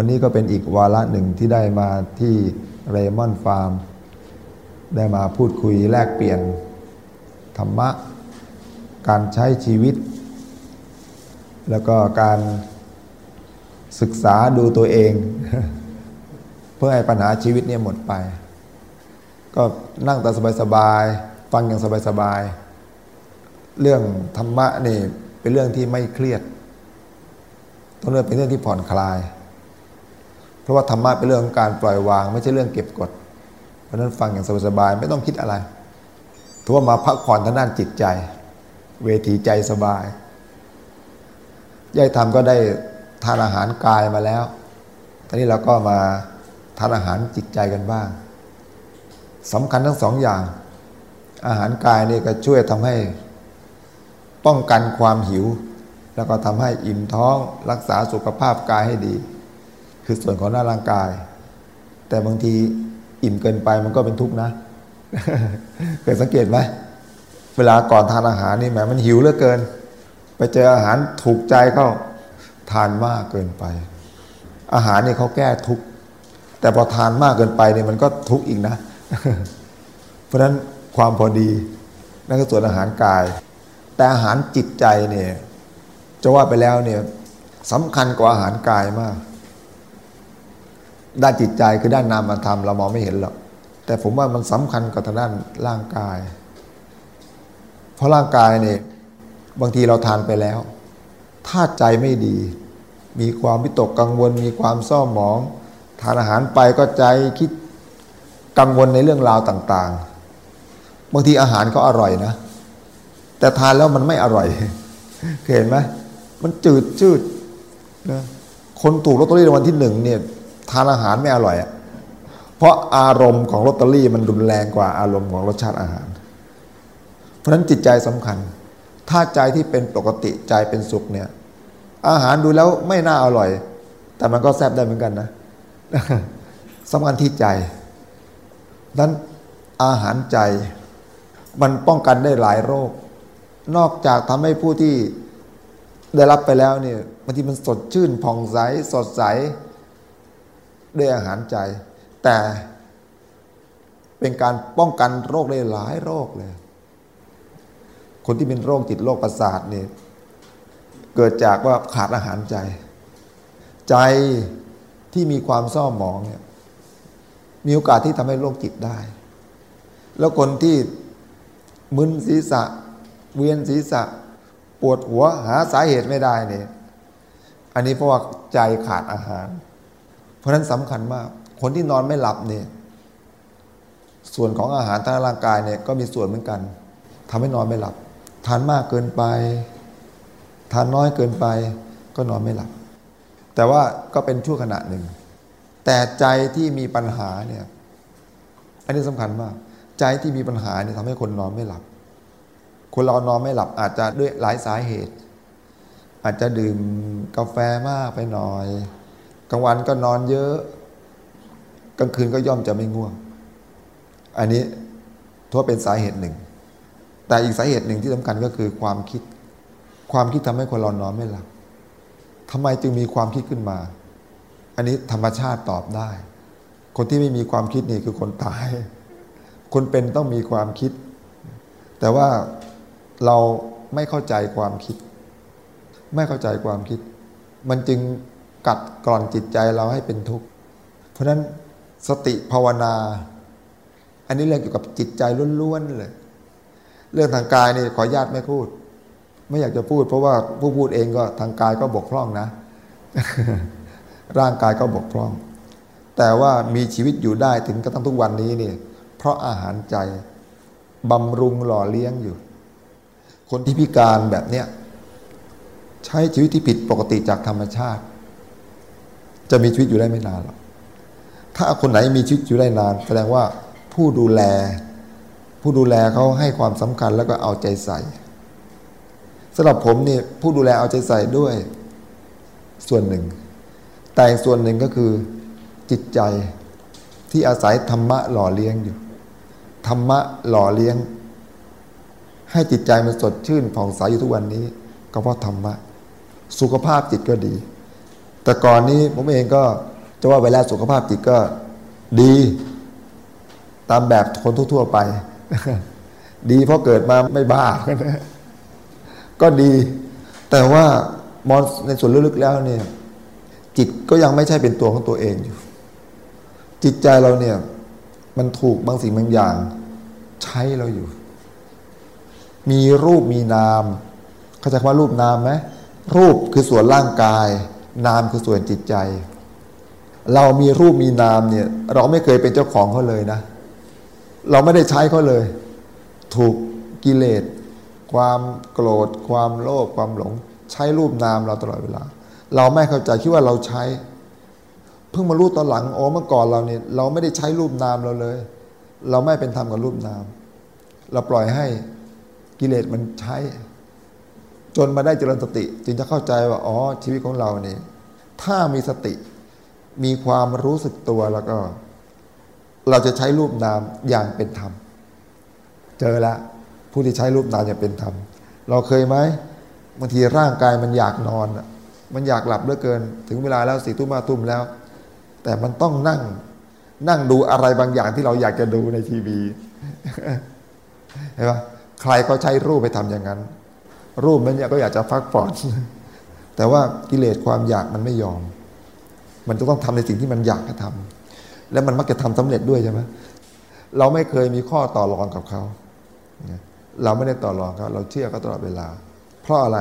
วันนี้ก็เป็นอีกวาระหนึ่งที่ได้มาที่เรมอนฟาร์ม ได้มาพูดคุยแลกเปลี่ยน ธรรมะ การใช้ชีวิต แล้วก็การศึกษาดูตัวเอง เพื่อให้ปัญหาชีวิตเนี่ยหมดไป ก็นั่งแต่สบายๆฟังอย่างสบายๆเรื่องธรรมะนี่เป็นเรื่องที่ไม่เครียด ต้องเรื่องเป็นเรื่องที่ผ่อนคลาย ราะว่าธรรมะเป็นเรื่องของการปล่อยวาง ไม่ใช่เรื่องเก็บกด เพราะนั้นฟังอย่างสบายๆไม่ต้องคิดอะไรถือว่ามาพักผ่อนทางด้านจิตใจ เวทีใจสบายยายธรรมก็ได้ทานอาหารกายมาแล้ว ตอนนี้เราก็มาทานอาหารจิตใจกันบ้างสำคัญทั้งสองอย่าง อาหารกายนี่ก็ช่วยทำให้ป้องกันความหิว แล้วก็ทำให้อิ่มท้องรักษาสุขภาพกายให้ดี คือส่วนของหน้าร่างกาย แต่บางทีอิ่มเกินไปมันก็เป็นทุกข์นะเคยสังเกตไหมเวลาก่อนทานอาหารนี่แหมมันหิวเหลือเกิน ไปเจออาหารถูกใจเข้าทานมากเกินไป อาหารนี่เขาแก้ทุกข์แต่พอทานมากเกินไปเนี่ยมันก็ทุกข์อีกนะ เพราะฉะนั้นความพอดีนั่นก็ส่วนอาหารกาย แต่อาหารจิตใจเนี่ยจะว่าไปแล้วเนี่ยสำคัญกว่าอาหารกายมาก ด้านจิตใจคือด้านนามธรรมเรามองไม่เห็นหรอกแต่ผมว่ามันสำคัญกว่าทางด้านร่างกาย เพราะร่างกายเนี่ยบางทีเราทานไปแล้ว ถ้าใจไม่ดี มีความวิตกกังวล มีความเศร้าหมอง ทานอาหารไปก็ใจคิดกังวลในเรื่องราวต่างๆ บางทีอาหารก็อร่อยนะ แต่ทานแล้วมันไม่อร่อย เห็นไหมมันจืดชืดนะคนถูกลอตเตอรี่รางวัลที่หนึ่งเนี่ย ทานอาหารไม่อร่อยอะเพราะอารมณ์ของลอตเตอรี่มันรุนแรงกว่าอารมณ์ของรสชาติอาหาร เพราะฉะนั้นจิตใจสำคัญ ถ้าใจที่เป็นปกติใจเป็นสุขเนี่ยอาหารดูแล้วไม่น่าอร่อย แต่มันก็แซ่บได้เหมือนกันนะสำคัญที่ใจนั้นอาหารใจมันป้องกันได้หลายโรค นอกจากทำให้ผู้ที่ได้รับไปแล้วเนี่ยบางทีมันสดชื่นผ่องใสสดใส ด้วยอาหารใจ แต่เป็นการป้องกันโรคได้หลายโรคเลย คนที่เป็นโรคจิตโรคประสาทเนี่ยเกิดจากว่าขาดอาหารใจ ใจที่มีความเศร้าหมองเนี่ยมีโอกาสที่ทำให้โรคจิตได้ แล้วคนที่มึนศีรษะ เวียนศีรษะ ปวดหัวหาสาเหตุไม่ได้เนี่ยอันนี้เพราะว่าใจขาดอาหาร ราะนั้นสำคัญมาก คนที่นอนไม่หลับเนี่ยส่วนของอาหารทางร่างกายเนี่ยก็มีส่วนเหมือนกันทำให้นอนไม่หลับ ทานมากเกินไป ทานน้อยเกินไป ก็นอนไม่หลับ แต่ว่าก็เป็นชั่วขณะหนึ่ง แต่ใจที่มีปัญหาเนี่ยอันนี้สำคัญมาก ใจที่มีปัญหาเนี่ยทำให้คนนอนไม่หลับ คนเรานอนไม่หลับอาจจะด้วยหลายสาเหตุ อาจจะดื่มกาแฟมากไปหน่อย กลางวันก็นอนเยอะ กลางคืนก็ย่อมจะไม่ง่วง อันนี้ทั่วเป็นสาเหตุหนึ่ง แต่อีกสาเหตุหนึ่งที่สำคัญก็คือความคิด ความคิดทำให้คนเรานอนไม่หลับทำไมจึงมีความคิดขึ้นมา อันนี้ธรรมชาติตอบได้ คนที่ไม่มีความคิดนี่คือคนตาย คนเป็นต้องมีความคิด แต่ว่าเราไม่เข้าใจความคิด ไม่เข้าใจความคิด มันจึง กัดกร่อนจิตใจเราให้เป็นทุกข์ เพราะฉะนั้นสติภาวนา อันนี้เรื่องเกี่ยวกับจิตใจล้วนๆเลย เรื่องทางกายนี่ขอญาตไม่พูด ไม่อยากจะพูด เพราะว่าผู้พูดเองก็ทางกายก็บกพร่องนะ ร่างกายก็บกพร่อง แต่ว่ามีชีวิตอยู่ได้ถึงกระทั่งทุกวันนี้นี่เพราะอาหารใจบำรุงหล่อเลี้ยงอยู่ คนที่พิการแบบเนี้ยใช้ชีวิตที่ผิดปกติจากธรรมชาติ จะมีชีวิตอยู่ได้ไม่นานหรอกถ้าคนไหนมีชีวิตอยู่ได้นาน แสดงว่าผู้ดูแล ผู้ดูแลเขาให้ความสำคัญแล้วก็เอาใจใส่สำหรับผมเนี่ยผู้ดูแลเอาใจใส่ด้วย ส่วนหนึ่ง แต่ส่วนหนึ่งก็คือจิตใจที่อาศัยธรรมะหล่อเลี้ยงอยู่ ธรรมะหล่อเลี้ยง ให้จิตใจมันสดชื่นผ่องใสอยู่ทุกวันนี้ ก็เพราะธรรมะ สุขภาพจิตก็ดี แต่ก่อนนี้ผมเองก็จะว่าเวลาสุขภาพจิตก็ดี ตามแบบคนทั่ว ๆ ไป ดีเพราะเกิดมาไม่บ้าก็ดี แต่ว่ามองในส่วนลึกๆแล้วเนี่ย จิตก็ยังไม่ใช่เป็นตัวของตัวเองอยู่ จิตใจเราเนี่ย มันถูกบางสิ่งบางอย่าง ใช้เราอยู่ มีรูปมีนาม เข้าใจคำว่ารูปนามไหมรูปคือส่วนร่างกาย นามคือส่วนจิตใจ เรามีรูปมีนามเนี่ย เราไม่เคยเป็นเจ้าของเขาเลยนะ เราไม่ได้ใช้เขาเลย ถูกกิเลส ความโกรธ ความโลภความหลง ใช้รูปนามเราตลอดเวลา เราไม่เข้าใจคิดว่าเราใช้ เพิ่งมารู้ตอนหลังโอ้เมื่อก่อนเราเนี่ยเราไม่ได้ใช้รูปนามเราเลย เราไม่เป็นธรรมกับรูปนาม เราปล่อยให้กิเลสมันใช้ จนมาได้เจริญสติ จึงจะเข้าใจว่าอ๋อชีวิตของเราเนี่ยถ้ามีสติ มีความรู้สึกตัวแล้วก็ เราจะใช้รูปนามอย่างเป็นธรรม เจอแล้วผู้ที่ใช้รูปนามอย่างเป็นธรรม เราเคยไหมบางทีร่างกายมันอยากนอนมันอยากหลับเหลือเกิน ถึงเวลาแล้วสี่ทุ่มมาทุ่มแล้ว แต่มันต้องนั่งนั่งดูอะไรบางอย่างที่เราอยากจะดูในทีวีเห็นปะใครก็ใช้รูปไปทำอย่างนั้น รูปนั้นเนี่ยก็อยากจะฟักผ่อนแต่ว่ากิเลสความอยากมันไม่ยอม มันจะต้องทำในสิ่งที่มันอยากจะทำและมันมักจะทำสำเร็จด้วยใช่ไหมเราไม่เคยมีข้อต่อรองกับเขา เราไม่ได้ต่อรองเขาเราเชื่อเขาตลอดเวลา เพราะอะไร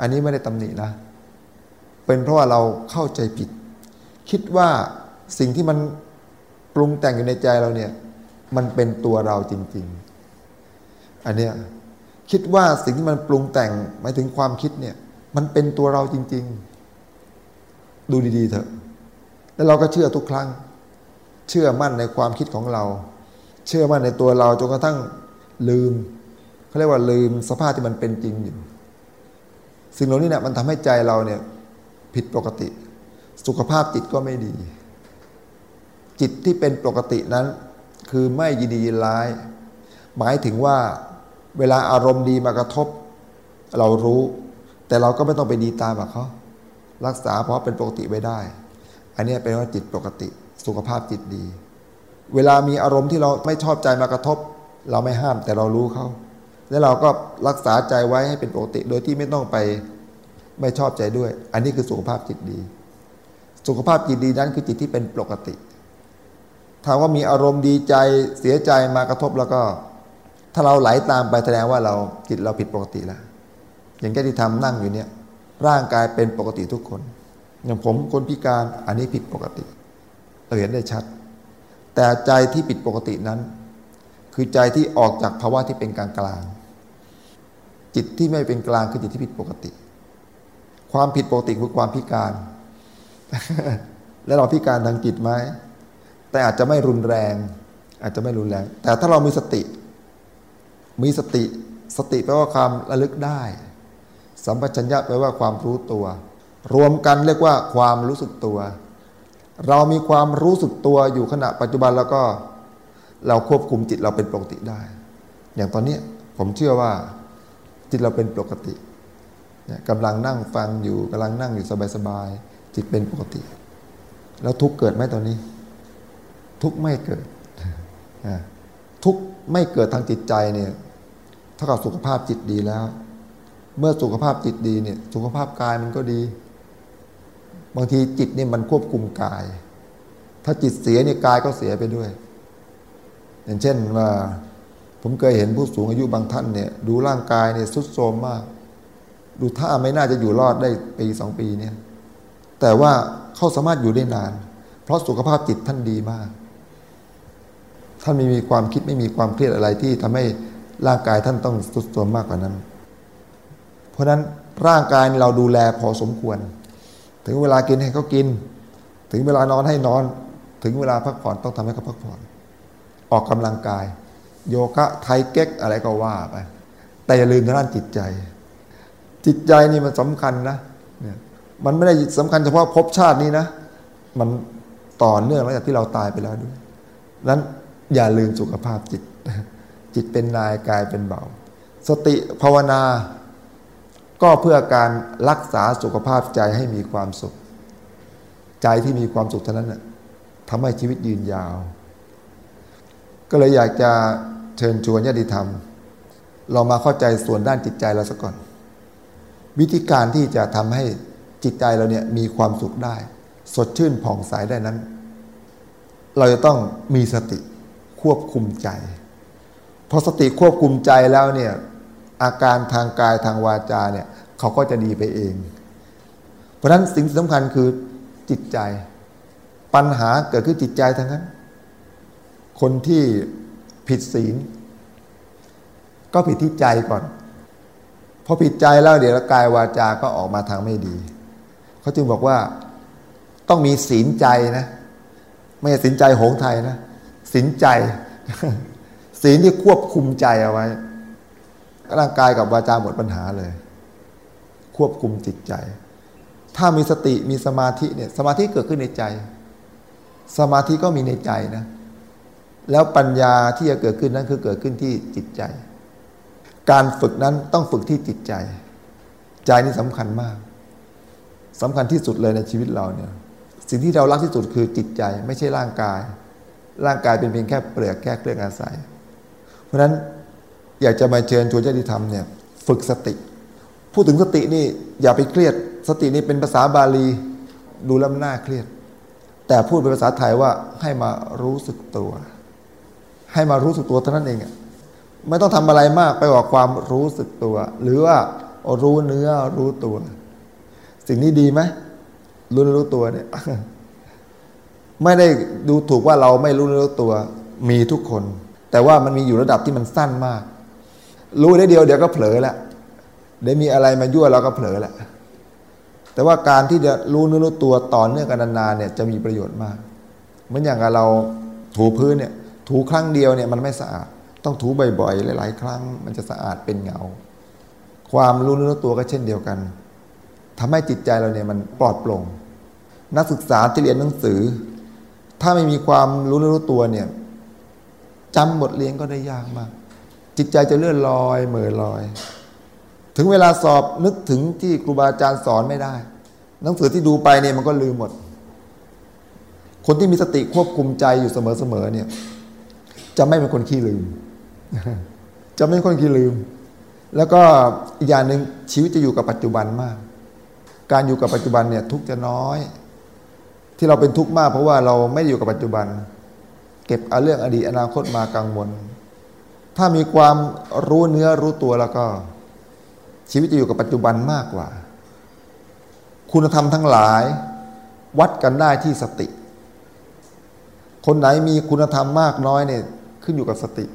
อันนี้ไม่ได้ตำหนินะ เป็นเพราะว่าเราเข้าใจผิด คิดว่าสิ่งที่มันปรุงแต่งอยู่ในใจเราเนี่ย มันเป็นตัวเราจริง ๆ อันเนี้ย คิดว่าสิ่งที่มันปรุงแต่งหมายถึงความคิดเนี่ย มันเป็นตัวเราจริง ๆ ดูดีๆเถอะ แล้วเราก็เชื่อทุกครั้ง เชื่อมั่นในความคิดของเรา เชื่อมั่นในตัวเราจนกระทั่งลืมเขาเรียกว่าลืมสภาพที่มันเป็นจริงอยู่ สิ่งเหล่านี้เนี่ยมันทำให้ใจเราเนี่ย ผิดปกติ สุขภาพจิตก็ไม่ดี จิตที่เป็นปกตินั้น คือไม่ยินดียินร้าย หมายถึงว่า เวลาอารมณ์ดีมากระทบ เรารู้ แต่เราก็ไม่ต้องไปดีตามแบบเขารักษาเพราะเป็นปกติไว้ได้ อันนี้เป็นว่าจิตปกติสุขภาพจิตดี เวลามีอารมณ์ที่เราไม่ชอบใจมากระทบ เราไม่ห้ามแต่เรารู้เขาแล้วเราก็รักษาใจไว้ให้เป็นปกติ โดยที่ไม่ต้องไปไม่ชอบใจด้วย อันนี้คือสุขภาพจิตดี สุขภาพจิตดีนั้นคือจิตที่เป็นปกติถ้าว่ามีอารมณ์ดีใจเสียใจมากระทบแล้วก็ ถ้าเราไหลาตามไปแสดงว่าเราจิตเราผิดปกติแล้ว อย่างแค่ที่ทำนั่งอยู่เนี่ย ร่างกายเป็นปกติทุกคน อย่างผมคนพิการอันนี้ผิดปกติเราเห็นได้ชัด แต่ใจที่ผิดปกตินั้น คือใจที่ออกจากภาวะที่เป็นกลางกลาง จิตที่ไม่เป็นกลางคือจิตที่ผิดปกติ ความผิดปกติคือความพิการ แล้วเราพิการทางจิตไหมแต่อาจจะไม่รุนแรง อาจจะไม่รุนแรง แต่ถ้าเรามีสติ มีสติ สติแปลว่าความระลึกได้ สัมปชัญญะแปลว่าความรู้ตัว รวมกันเรียกว่าความรู้สึกตัว เรามีความรู้สึกตัวอยู่ขณะปัจจุบันแล้วก็ เราควบคุมจิตเราเป็นปกติได้ อย่างตอนนี้ผมเชื่อว่าจิตเราเป็นปกติกำลังนั่งฟังอยู่กำลังนั่งอยู่สบายๆจิตเป็นปกติ แล้วทุกเกิดไหมตอนนี้ ทุกไม่เกิดทุกไม่เกิดทางจิตใจเนี่ย เท่ากับสุขภาพจิตดีแล้ว เมื่อสุขภาพจิตดีเนี่ย สุขภาพกายมันก็ดี บางทีจิตเนี่ยมันควบคุมกาย ถ้าจิตเสียเนี่ยกายก็เสียไปด้วย อย่างเช่นว่าผมเคยเห็นผู้สูงอายุบางท่านเนี่ย ดูร่างกายเนี่ยสุดโทรมมาก ดูท่าไม่น่าจะอยู่รอดได้ปีสองปีเนี่ย แต่ว่าเขาสามารถอยู่ได้นาน เพราะสุขภาพจิตท่านดีมากท่านไม่มีความคิดไม่มีความเครียดอะไรที่ทำให้ ร่างกายท่านต้องสุดโทรมมากกว่านั้น เพราะนั้นร่างกายเราดูแลพอสมควร ถึงเวลากินให้เขากิน ถึงเวลานอนให้นอน ถึงเวลาพักผ่อนต้องทำให้เขาพักผ่อน ออกกำลังกาย โยคะไทเก๊กอะไรก็ว่าไป แต่อย่าลืมด้านจิตใจ จิตใจนี่มันสำคัญนะเนี่ยมันไม่ได้สำคัญเฉพาะภพชาตินี้นะ มันต่อเนื่องหลังจากที่เราตายไปแล้วด้วยนั้นอย่าลืมสุขภาพจิต จิตเป็นนายกายเป็นเบา สติภาวนา ก็เพื่อการรักษาสุขภาพใจให้มีความสุข ใจที่มีความสุขเท่านั้นทำให้ชีวิตยืนยาว ก็เลยอยากจะเชิญชวนญาติธรรม เรามาเข้าใจส่วนด้านจิตใจเราสักก่อน วิธีการที่จะทำให้จิตใจเราเนี่ยมีความสุขได้ สดชื่นผ่องใสได้นั้น เราจะต้องมีสติควบคุมใจ อสติควบคุมใจแล้วเนี่ยอาการทางกายทางวาจาเนี่ยเขาก็จะดีไปเอง เพราะฉะนั้นสิ่งสำคัญคือจิตใจ ปัญหาเกิดขึ้นจิตใจทั้งนั้น คนที่ผิดศีล ก็ผิดที่ใจก่อนพอผิดใจแล้วเดี๋ยวกายวาจา ก็ออกมาทางไม่ดี เขาจึงบอกว่าต้องมีศีลใจนะ ไม่ใช่ศีลใจโหงไทยนะศีลใจ ศีลที่ควบคุมใจเอาไว้ ร่างกายกับวาจาหมดปัญหาเลย ควบคุมจิตใจ ถ้ามีสติมีสมาธิเนี่ยสมาธิเกิดขึ้นในใจ สมาธิก็มีในใจนะ แล้วปัญญาที่จะเกิดขึ้นนั้นคือเกิดขึ้นที่จิตใจ การฝึกนั้นต้องฝึกที่จิตใจ ใจนี่สำคัญมากสำคัญที่สุดเลยในชีวิตเราเนี่ย สิ่งที่เรารักที่สุดคือจิตใจ ไม่ใช่ร่างกาย ร่างกายเป็นเพียงแค่เปลือกแค่เครื่องอาศัย ราะฉะนั้นอยากจะมาเชิญชวนญาติธรรมเนี่ยฝึกสติ พูดถึงสตินี่อย่าไปเครียด สตินี่เป็นภาษาบาลี ดูแล้วน่าเครียด แต่พูดเป็นภาษาไทยว่าให้มารู้สึกตัว ให้มารู้สึกตัวเท่านั้นเองไม่ต้องทำอะไรมากไปกว่าความรู้สึกตัว หรือว่ารู้เนื้อรู้ตัว สิ่งนี้ดีไหมรู้รู้ตัวเนี่ยไม่ได้ดูถูกว่าเราไม่รู้รู้ตัว มีทุกคน แต่ว่ามันมีอยู่ระดับที่มันสั้นมาก รู้ได้เดียวเดี๋ยวก็เผลอล้วเดี๋ยวมีอะไรมายั่วเราก็เผลอล้วแต่ว่าการที่จะรู้นื้อรู้ตัวต่อเนื่องกันนานๆเนี่ยจะมีประโยชน์มากเหมือนอย่างเราถูพื้นเนี่ยถูครั้งเดียวเนี่ยมันไม่สะอาด ต้องถูบ่อยๆหลายๆ ครั้ง มันจะสะอาดเป็นเงา ความรู้นื้อรู้ตัวก็เช่นเดียวกันทำให้จิตใจเราเนี่ยมันปลอดโปร่งนักศึกษาที่เรียนหนังสือ ถ้าไม่มีความรู้รู้ตัวเนี่ย จำบทเรียนก็ได้ยากมาก จิตใจจะเลื่อนลอยเหม่อลอย ถึงเวลาสอบนึกถึงที่ครูบาอาจารย์สอนไม่ได้ หนังสือที่ดูไปเนี่ยมันก็ลืมหมด คนที่มีสติควบคุมใจอยู่เสมอๆเนี่ย จะไม่เป็นคนขี้ลืม จะไม่เป็นคนขี้ลืม แล้วก็อีกอย่างหนึ่งชีวิตจะอยู่กับปัจจุบันมาก การอยู่กับปัจจุบันเนี่ยทุกจะน้อย ที่เราเป็นทุกข์มากเพราะว่าเราไม่อยู่กับปัจจุบัน เก็บเอาเรื่องอดีตอนาคตมากังวล ถ้ามีความรู้เนื้อรู้ตัวแล้วก็ ชีวิตจะอยู่กับปัจจุบันมากกว่า คุณธรรมทั้งหลาย วัดกันได้ที่สติ คนไหนมีคุณธรรมมากน้อยเนี่ยขึ้นอยู่กับสติ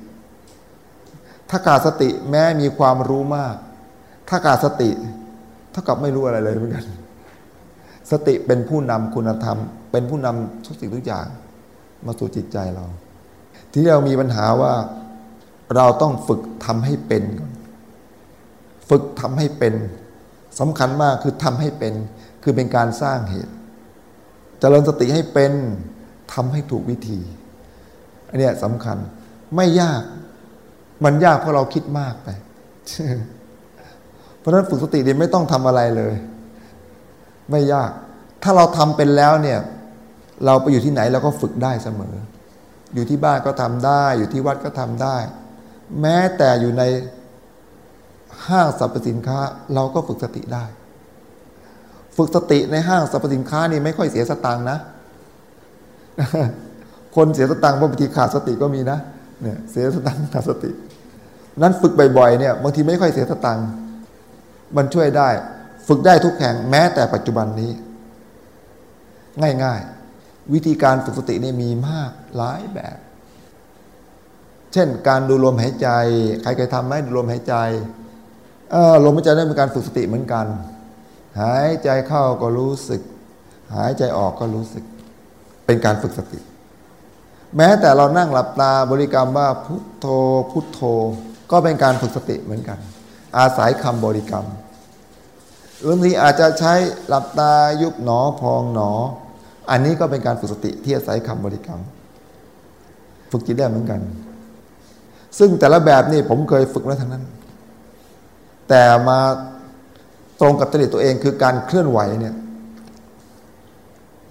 ถ้าขาดสติแม้มีความรู้มาก ถ้าขาดสติ เท่ากับไม่รู้อะไรเลยเหมือนกัน สติเป็นผู้นำคุณธรรม เป็นผู้นำทุกสิ่งทุกอย่าง มาสู่จิตใจเรา ที่เรามีปัญหาว่าเราต้องฝึกทำให้เป็นก่อนฝึกทำให้เป็นสำคัญมากคือทำให้เป็น คือเป็นการสร้างเหตุจเจริญสติให้เป็นทำให้ถูกวิธีอันนี้สำคัญไม่ยาก มันยากเพราะเราคิดมากไป เพราะฉะนั้นฝึกสติเนี่ยไม่ต้องทำอะไรเลย ไม่ยาก ถ้าเราทำเป็นแล้วเนี่ย เราไปอยู่ที่ไหนเราก็ฝึกได้เสมอ อยู่ที่บ้านก็ทำได้ อยู่ที่วัดก็ทำได้ แม้แต่อยู่ในห้างสรรพสินค้า เราก็ฝึกสติได้ ฝึกสติในห้างสรรพสินค้านี่ไม่ค่อยเสียสตังค์นะ คนเสียสตังค์เพราะบางทีขาดสติก็มีนะเนี่ยเสียสตังค์ขาดสติ นั้นฝึกบ่อยๆเนี่ยบางทีไม่ค่อยเสียสตังค์มันช่วยได้ ฝึกได้ทุกแห่งแม้แต่ปัจจุบันนี้ ง่ายๆ วิธีการฝึกสติเนี่ยมีมากหลายแบบ เช่นการดูลมหายใจ ใครเคยทำไหมดูลมหายใจลมหายใจนั่เป็นการฝึกสติเหมือนกัน หายใจเข้าก็รู้สึก หายใจออกก็รู้สึก เป็นการฝึกสติ แม้แต่เรานั่งหลับตาบริกรรมว่าพุทโธ พุทโธ ก็เป็นการฝึกสติเหมือนกัน อาศัยคำบริกรรมบางทีอาจจะใช้หลับตายุบหนอพองหนอ อันนี้ก็เป็นการฝึกสติที่อาศัยคำบริกรรม ฝึกจิตได้เหมือนกัน ซึ่งแต่ละแบบนี่ผมเคยฝึกแล้วทั้งนั้น แต่มาตรงกับจริตตัวเองคือการเคลื่อนไหวเนี่ย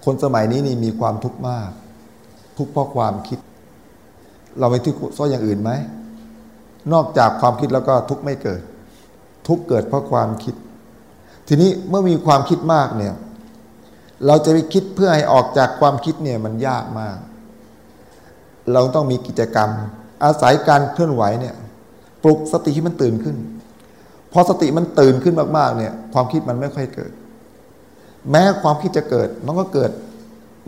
คคนสมัยนี้นี่มีความทุกข์มาก ทุกข์เพราะความคิด เราไปทุกข์เพราะอย่างอื่นไหมนอกจากความคิดแล้วก็ทุกข์ไม่เกิด ทุกข์เกิดเพราะความคิด ทีนี้เมื่อมีความคิดมากเนี่ย เราจะไปคิดเพื่อให้ออกจากความคิดเนี่ยมันยากมาก เราต้องมีกิจกรรม อาศัยการเคลื่อนไหวเนี่ย ปลุกสติให้มันตื่นขึ้น พอสติมันตื่นขึ้นมากๆ เนี่ย ความคิดมันไม่ค่อยเกิด แม้ความคิดจะเกิดมันก็เกิด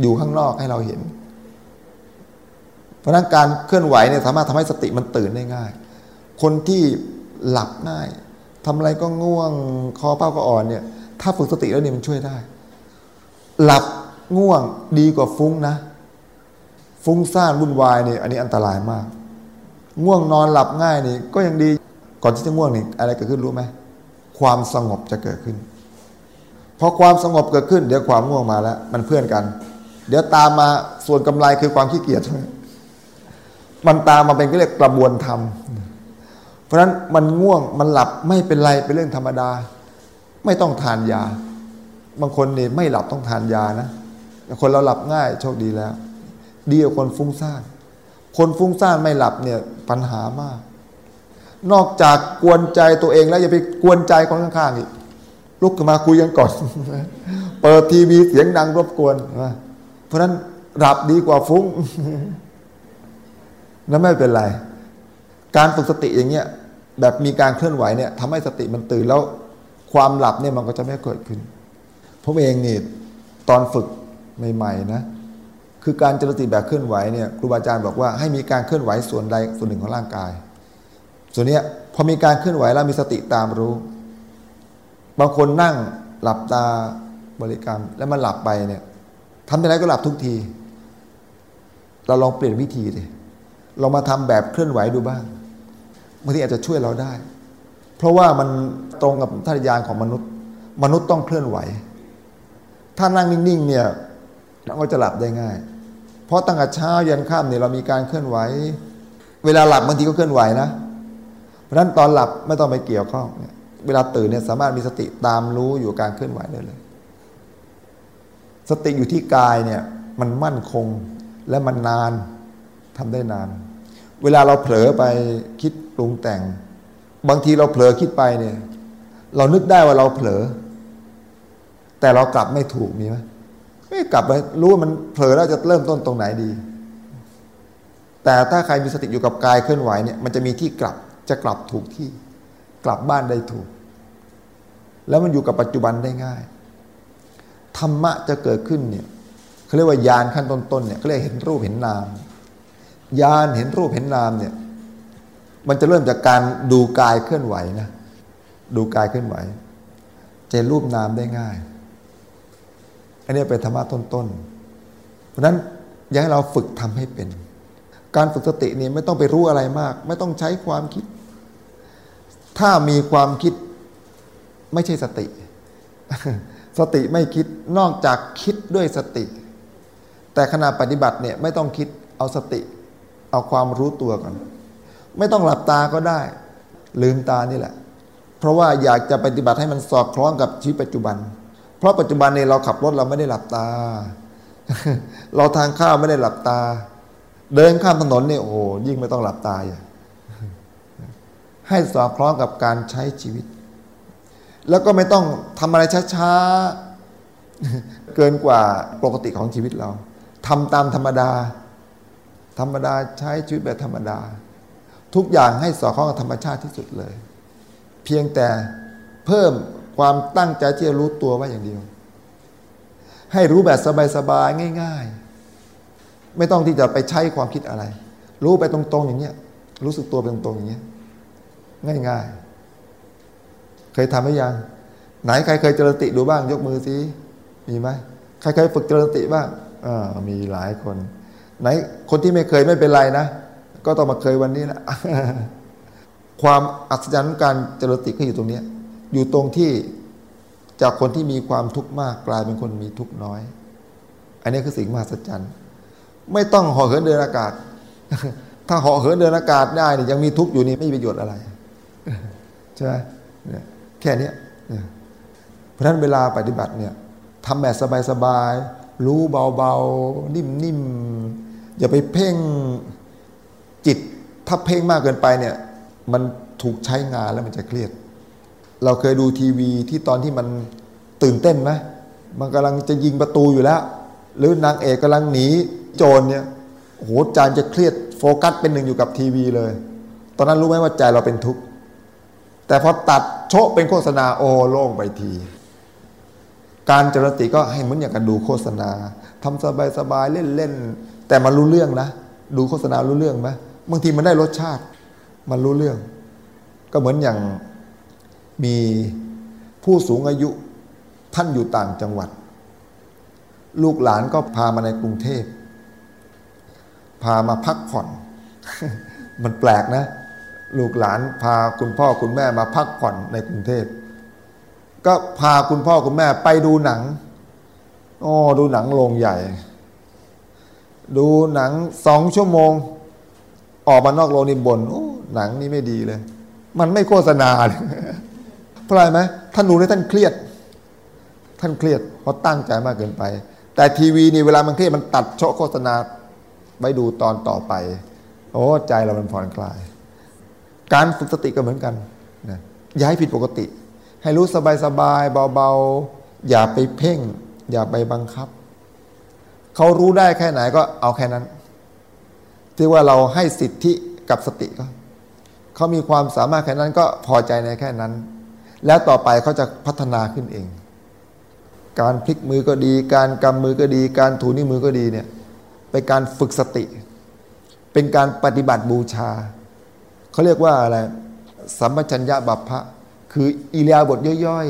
อยู่ข้างนอกให้เราเห็น เพราะนั้นการเคลื่อนไหวเนี่ยสามารถทำให้สติมันตื่นได้ง่าย คนที่หลับง่ายทำอะไรก็ง่วงคอเป้าก็อ่อนเนี่ย ถ้าฝึกสติแล้วเนี่ยมันช่วยได้ หลับง่วงดีกว่าฟุ้งนะ ฟุ้งซ่านวุ่นวายเนี่ยอันนี้อันตรายมาก ง่วงนอนหลับง่ายนี่ ก็ยังดีก่อนที่จะง่วงนี่อะไรเกิดขึ้นรู้ไหมความสงบจะเกิดขึ้นพอความสงบเกิดขึ้น เดี๋ยวความง่วงมาแล้ว มันเพื่อนกัน เดี๋ยวตามมาส่วนกำไรคือความขี้เกียจมันตามมาเป็นก็เรียกกระบวนธรรมเพราะฉะนั้นมันง่วงมันหลับไม่เป็นไรเป็นเรื่องธรรมดา ไม่ต้องทานยา บางคนนี่ไม่หลับต้องทานยานะคนเราหลับง่ายโชคดีแล้ว ดีกว่าคนฟุ้งซ่านคนฟุ้งซ่านไม่หลับเนี่ยปัญหามาก นอกจากกวนใจตัวเองแล้วอย่าไปกวนใจคนข้างๆอีกลุกขึ้นมาคุยกันก่อนเปิดทีวีเสียงดังรบกวนเพราะฉะนั้นหลับดีกว่าฟุ้งแล้วไม่เป็นไร การฝึกสติอย่างเงี้ยแบบมีการเคลื่อนไหวเนี่ยทำให้สติมันตื่นแล้วความหลับเนี่ยมันก็จะไม่เกิดขึ้น ผมเองนี่ตอนฝึกใหม่ๆนะคือการเจริญสติแบบเคลื่อนไหวเนี่ยครูบาอาจารย์บอกว่าให้มีการเคลื่อนไหวส่วนใดส่วนหนึ่งของร่างกาย ส่วนนี้พอมีการเคลื่อนไหวแล้วมีสติตามรู้ บางคนนั่งหลับตาบริกรรม แล้วมันหลับไปเนี่ยทำอะไรก็หลับทุกที เราลองเปลี่ยนวิธีดิเรามาทำแบบเคลื่อนไหวดูบ้างบางทีอาจจะช่วยเราได้ เพราะว่ามันตรงกับทัศยานของมนุษย์ มนุษย์ต้องเคลื่อนไหว ถ้านั่งนิ่งๆเนี่ยเราก็จะหลับได้ง่าย เพราะตั้งแต่เช้ายันค่ำเนี่ยเรามีการเคลื่อนไหว เวลาหลับบางทีก็เคลื่อนไหวนะ เพราะฉะนั้นตอนหลับไม่ต้องไปเกี่ยวข้องเนี่ยเวลาตื่นเนี่ยสามารถมีสติตามรู้อยู่การเคลื่อนไหวได้เลย สติอยู่ที่กายเนี่ยมันมั่นคงและมันนานทำได้นาน เวลาเราเผลอไปคิดปรุงแต่ง บางทีเราเผลอคิดไปเนี่ย เรานึกได้ว่าเราเผลอ แต่เรากลับไม่ถูกมีไหมไม่กลับไปรู้ว่ามันเผลอแล้วจะเริ่มต้นตรงไหนดี แต่ถ้าใครมีสติอยู่กับกายเคลื่อนไหวเนี่ยมันจะมีที่กลับจะกลับถูกที่ กลับบ้านได้ถูก แล้วมันอยู่กับปัจจุบันได้ง่ายธรรมะจะเกิดขึ้นเนี่ยเขาเรียกว่ายานขั้นต้นๆเนี่ยเขาเรียกเห็นรูปเห็นนามญาณเห็นรูปเห็นนามเนี่ยมันจะเริ่มจากการดูกายเคลื่อนไหวนะดูกายเคลื่อนไหวจะรูปนามได้ง่าย นนี้เป็นธรรมะต้นๆ เพราะนั้นอยากให้เราฝึกทำให้เป็น การฝึกสตินี่ไม่ต้องไปรู้อะไรมาก ไม่ต้องใช้ความคิด ถ้ามีความคิดไม่ใช่สติ สติไม่คิดนอกจากคิดด้วยสติ แต่ขณะปฏิบัติเนี่ยไม่ต้องคิดเอาสติ เอาความรู้ตัวก่อน ไม่ต้องหลับตาก็ได้ ลืมตานี่แหละ เพราะว่าอยากจะปฏิบัติให้มันสอดคล้องกับชีวิตปัจจุบัน เพราะปัจจุบันเนี่ยเราขับรถเราไม่ได้หลับตา เราทางข้าวไม่ได้หลับตา เดินข้ามถนนเนี่ยโอ้ยิ่งไม่ต้องหลับตาอย่างให้สอดคล้องกับการใช้ชีวิต แล้วก็ไม่ต้องทำอะไรช้าๆ เกินกว่าปกติของชีวิตเราทำตามธรรมดา ธรรมดาใช้ชีวิตแบบธรรมดา ทุกอย่างให้สอดคล้องกับธรรมชาติที่สุดเลย เพียงแต่เพิ่ม ความตั้งใจที่จะรู้ตัวว่าอย่างเดียว ให้รู้แบบสบายๆง่าย ๆ ไม่ต้องที่จะไปใช้ความคิดอะไร รู้ไปตรงๆอย่างเงี้ย รู้สึกตัวไปตรงๆอย่างเงี้ยง่ายๆ เคยทำไหมยัง ไหนใครเคยเจริญติดูบ้าง ยกมือสิมีไหมใครเคยฝึกเจริญติบ้างอ่ามีหลายคน ไหนคนที่ไม่เคยไม่เป็นไรนะก็ต้องมาเคยวันนี้นะความอัศจรรย์ของการเจริญติก็อยู่ตรงนี้ อยู่ตรงที่จากคนที่มีความทุกข์มากกลายเป็นคนมีทุกข์น้อย อันนี้คือสิ่งมหัศจรรย์ ไม่ต้องห่อเหินเดินอากาศ ถ้าห่อเหินเดินอากาศได้เนี่ยังมีทุกข์อยู่นี่ไม่มีประโยชน์อะไรใช่ไหมแค่นี้เพราะฉะนั้นเวลาปฏิบัติเนี่ยทำแบบสบายๆรู้เบาๆ นิ่มๆ อย่าไปเพ่งจิต ถ้าเพ่งมากเกินไปเนี่ย มันถูกใช้งานแล้วมันจะเครียด เราเคยดูทีวีที่ตอนที่มันตื่นเต้นไหมมันกำลังจะยิงประตูอยู่แล้ว หรือนางเอกกำลังหนีโจรเนี่ยโหใจจะเครียดโฟกัสเป็นหนึ่งอยู่กับทีวีเลย ตอนนั้นรู้ไหมว่าใจเราเป็นทุกข์แต่พอตัดโชะเป็นโฆษณาโอโล่งไปที การจรติก็ให้เหมือนอย่างกันดูโฆษณาทำสบายๆเล่นๆแต่มันรู้เรื่องนะ ดูโฆษณารู้เรื่องไหมบางทีมันได้รสชาติ มันรู้เรื่อง ก็เหมือนอย่าง มีผู้สูงอายุท่านอยู่ต่างจังหวัด ลูกหลานก็พามาในกรุงเทพ พามาพักผ่อน มันแปลกนะ ลูกหลานพาคุณพ่อคุณแม่มาพักผ่อนในกรุงเทพ ก็พาคุณพ่อคุณแม่ไปดูหนังอ๋อดูหนังโรงใหญ่ ดูหนังสองชั่วโมง ออกมานอกโรงนี่บนโอ้หนังนี่ไม่ดีเลย มันไม่โฆษณาเลย ราะอะไรไหมท่านดูแล้วท่านเครียด ท่านเครียดเพราะตั้งใจมากเกินไป แต่ทีวีนี่เวลามันเครียดมันตัดโชโฆษณาไว้ดูตอนต่อไป โอ้ใจเรามันผ่อนคลาย การฝึกสติก็เหมือนกันนะอย่าให้ผิดปกติ ให้รู้สบายๆเบาๆ อย่าไปเพ่ง อย่าไปบังคับ เขารู้ได้แค่ไหนก็เอาแค่นั้น ที่ว่าเราให้สิทธิกับสติก็เขามีความสามารถแค่นั้นก็พอใจในแค่นั้น แล้วต่อไปเขาจะพัฒนาขึ้นเอง การพลิกมือก็ดี การกำมือก็ดี การถูนิ้วมือก็ดีเนี่ยเป็นการฝึกสติ เป็นการปฏิบัติบูชา เขาเรียกว่าอะไรสัมปชัญญะบัพพะ คืออิเลียบทย่อย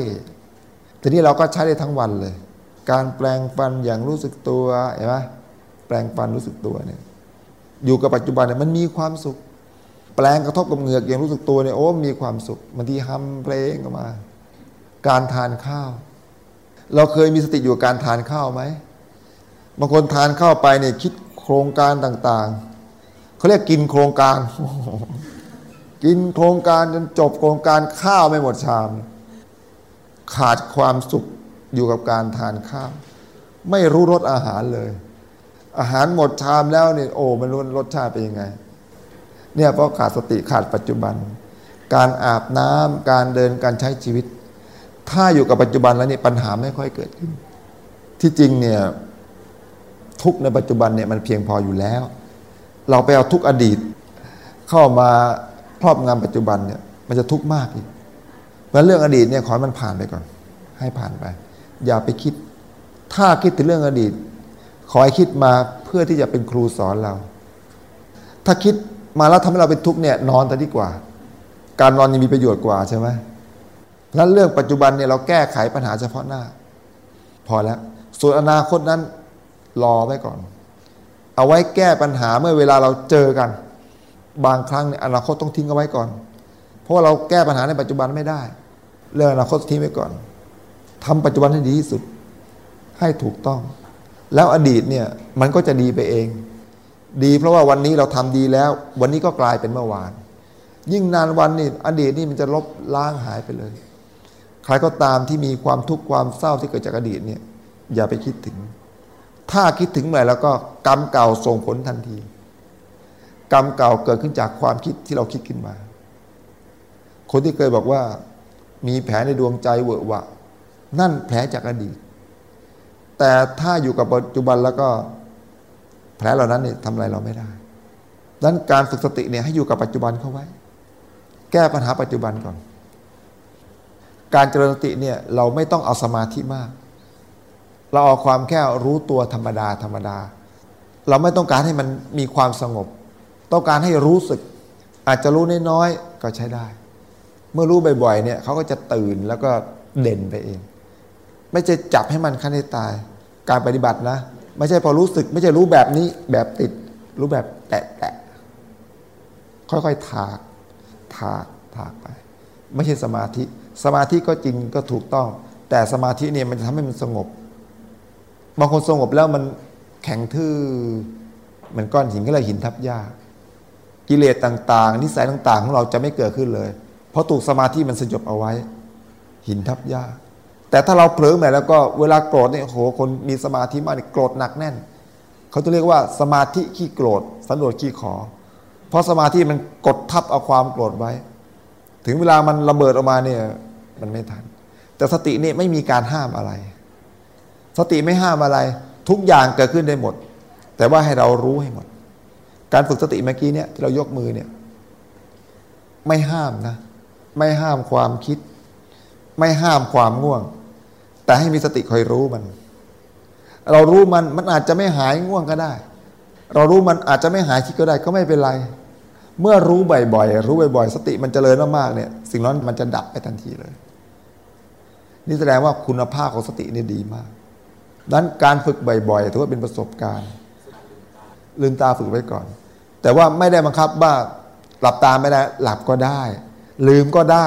ๆแต่นี้เราก็ใช้ได้ทั้งวันเลย การแปลงฟันอย่างรู้สึกตัวเห็นไหมแปลงฟันรู้สึกตัวเนี่ยอยู่กับปัจจุบันเนี่ยมันมีความสุข แปลงกระทบกับเหงือกอย่างรู้สึกตัวเนี่ยโอ้มีความสุขบางทีฮัมเพลงออกมา การทานข้าว เราเคยมีสติอยู่กับการทานข้าวไหมบางคนทานข้าวไปเนี่ยคิดโครงการต่างๆเขาเรียกกินโครงการ กินโครงการจนจบโครงการข้าวไม่หมดชาม ขาดความสุขอยู่กับการทานข้าว ไม่รู้รสอาหารเลย อาหารหมดชามแล้วเนี่ยโอ้มันรู้รสชาติเป็นยังไง เนี่ยเพราะขาดสติขาดปัจจุบัน การอาบน้ำการเดินการใช้ชีวิต ถ้าอยู่กับปัจจุบันแล้วเนี่ยปัญหาไม่ค่อยเกิดขึ้น ที่จริงเนี่ยทุกในปัจจุบันเนี่ยมันเพียงพออยู่แล้ว เราไปเอาทุกอดีต เข้ามาครอบงำปัจจุบันเนี่ยมันจะทุกข์มากอีกเพราะเรื่องอดีตเนี่ยขอให้มันผ่านไปก่อน ให้ผ่านไป อย่าไปคิด ถ้าคิดถึงเรื่องอดีต ขอให้คิดมาเพื่อที่จะเป็นครูสอนเรา ถ้าคิด มาแล้วทำให้เราเป็นทุกข์เนี่ยนอนแต่ดีกว่า การนอนยังมีประโยชน์กว่าใช่ไหมเพราะนั้นเรื่องปัจจุบันเนี่ยเราแก้ไขปัญหาเฉพาะหน้า พอแล้ว ส่วนอนาคตนั้นรอไว้ก่อน เอาไว้แก้ปัญหาเมื่อเวลาเราเจอกัน บางครั้งในอนาคตต้องทิ้งเอาไว้ก่อน เพราะาเราแก้ปัญหาในปัจจุบันไม่ได้ เรื่องอนาคตทิ้งไว้ก่อนทำปัจจุบันให้ดีที่สุด ให้ถูกต้อง แล้วอดีตเนี่ยมันก็จะดีไปเอง ดีเพราะว่าวันนี้เราทำดีแล้ว วันนี้ก็กลายเป็นเมื่อวาน ยิ่งนานวันนี่อดีตนี่มันจะลบล้างหายไปเลย ใครก็ตามที่มีความทุกข์ความเศร้าที่เกิดจากอดีตเนี่ย อย่าไปคิดถึง ถ้าคิดถึงเมื่อแล้วก็กรรมเก่าส่งผลทันที กรรมเก่าเกิดขึ้นจากความคิดที่เราคิดขึ้นมา คนที่เคยบอกว่า มีแผลในดวงใจเวอะวะ นั่นแผลจากอดีต แต่ถ้าอยู่กับปัจจุบันแล้วก็ ผลเหล่านั้นเนี่ยทำอะไรเราไม่ได้ดังนั้นการฝึกสติเนี่ยให้อยู่กับปัจจุบันเข้าไว้ แก้ปัญหาปัจจุบันก่อน การเจริญสติเนี่ยเราไม่ต้องเอาสมาธิมาก เราเอาความแค่รู้ตัวธรรมดาธรรมดา เราไม่ต้องการให้มันมีความสงบ ต้องการให้รู้สึก อาจจะรู้น้อยๆก็ใช้ได้ เมื่อรู้บ่อยๆเนี่ยเขาก็จะตื่นแล้วก็เด่นไปเอง ไม่ใช่จับให้มันขั้นให้ตาย การปฏิบัตินะ ไม่ใช่พอรู้สึก ไม่ใช่รู้แบบนี้แบบติด รู้แบบแตะๆค่อยๆถาก ถากถากไป ไม่ใช่สมาธิ สมาธิก็จริงก็ถูกต้อง แต่สมาธิเนี่ยมันจะทำให้มันสงบบางคนสงบแล้วมันแข็งทื่อเหมือนก้อนหินก็เลยหินทับหญ้ากิเลสต่าง ๆ นิสัยต่าง ๆ ของเราจะไม่เกิดขึ้นเลย เพราะถูกสมาธิมันสยบเอาไว้ หินทับหญ้า แต่ถ้าเราเผลอแม่แล้วก็เวลาโกรธเนี่ยโหคนมีสมาธิมากเนี่ยโกรธหนักแน่น เขาจะเรียกว่าสมาธิขี้โกรธสันโดษขี้ขอ เพราะสมาธิมันกดทับเอาความโกรธไว้ ถึงเวลามันระเบิดออกมาเนี่ยมันไม่ทัน แต่สตินี่ไม่มีการห้ามอะไร สติไม่ห้ามอะไร ทุกอย่างเกิดขึ้นได้หมด แต่ว่าให้เรารู้ให้หมด การฝึกสติเมื่อกี้เนี่ยที่เรายกมือเนี่ยไม่ห้ามนะ ไม่ห้ามความคิด ไม่ห้ามความง่วง แต่ให้มีสติคอยรู้มัน เรารู้มันมันอาจจะไม่หายง่วงก็ได้ เรารู้มันอาจจะไม่หายคิดก็ได้ก็ไม่เป็นไร เมื่อรู้บ่อยๆรู้บ่อยๆ สติมันจเจริญมากๆเนี่ย สิ่งนั้นมันจะดับไปทันทีเลย นี่แสดงว่าคุณภาพของสตินี่ดีมากนั้นการฝึกบ่อยๆถือว่าเป็นประสบการณ์ ลืมตาฝึกไว้ก่อน แต่ว่าไม่ได้บังคับว่าหลับตาไม่ได้หลับก็ได้ ลืมก็ได้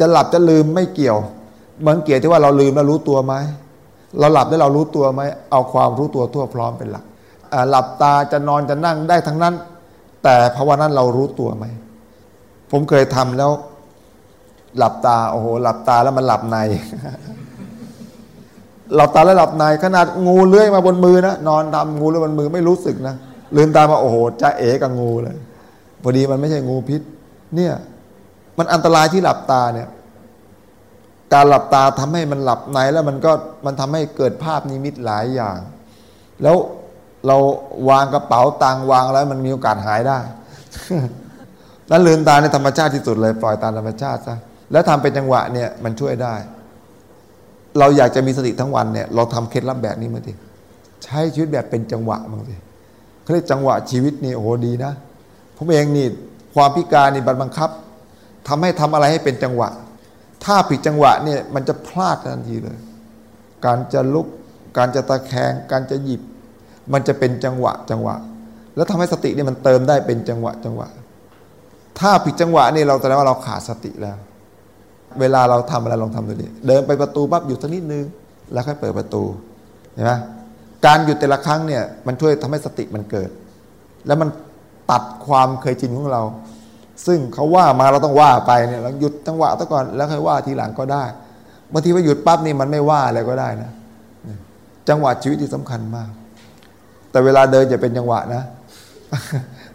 จะหลับจะลืมไม่เกี่ยว มันเกี่ยวที่ว่าเราลืมแล้วรู้ตัวไหมเราหลับแล้วเรารู้ตัวไหมเอาความรู้ตัวทั่วพร้อมเป็นหลักหลับตาจะนอนจะนั่งได้ทั้งนั้น แต่ภาวะนั้นเรารู้ตัวไหมผมเคยทำแล้ว หลับตาโอ้โหหลับตาแล้วมันหลับใน หลับตาแล้วหลับในขนาดงูเลื้อยมาบนมือนะนอนทำงูเลื้อยบนมือไม่รู้สึกนะลืมตามาโอ้โหจะเอ๋กับงูเลยพอดีมันไม่ใช่งูพิษ เนี่ย มันอันตรายที่หลับตาเนี่ย การหลับตาทำให้มันหลับในแล้วมันก็มันทำให้เกิดภาพนิมิตหลายอย่าง แล้วเราวางกระเป๋าตังวางแล้วมันมีโอกาสหายได้นั้นลืมตาในธรรมชาติที่สุดเลยปล่อยตามธรรมชาติซะแล้วทำเป็นจังหวะเนี่ยมันช่วยได้ เราอยากจะมีสติทั้งวันเนี่ยเราทำเคล็ดลับแบบนี้มาดิใช้ชีวิตแบบเป็นจังหวะมาสิเขาเรียกจังหวะชีวิตนี่โอ้โหดีนะผมเองนี่ความพิการนี่บังคับทำให้ทำอะไรให้เป็นจังหวะ ถ้าผิดจังหวะเนี่ยมันจะพลาดทันทีเลย การจะลุก การจะตะแคง การจะหยิบ มันจะเป็นจังหวะจังหวะ แล้วทำให้สติเนี่ยมันเติมได้เป็นจังหวะจังหวะ ถ้าผิดจังหวะเนี่ยเราแสดงว่าเราขาดสติแล้ว เวลาเราทำอะไรลองทำดูดิเดินไปประตูปั๊บหยุดสักนิดนึง แล้วค่อยเปิดประตูเห็นไหมการหยุดแต่ละครั้งเนี่ยมันช่วยทำให้สติมันเกิด แล้วมันตัดความเคยชินของเรา ซึ่งเขาว่ามาเราต้องว่าไปเนี่ยเราหยุดจังหวะซะก่อนแล้วค่อยว่าทีหลังก็ได้บางทีว่าหยุดปั๊บนี่มันไม่ว่าอะไรก็ได้นะ จังหวะชีวิตที่สำคัญมาก แต่เวลาเดินจะเป็นจังหวะนะ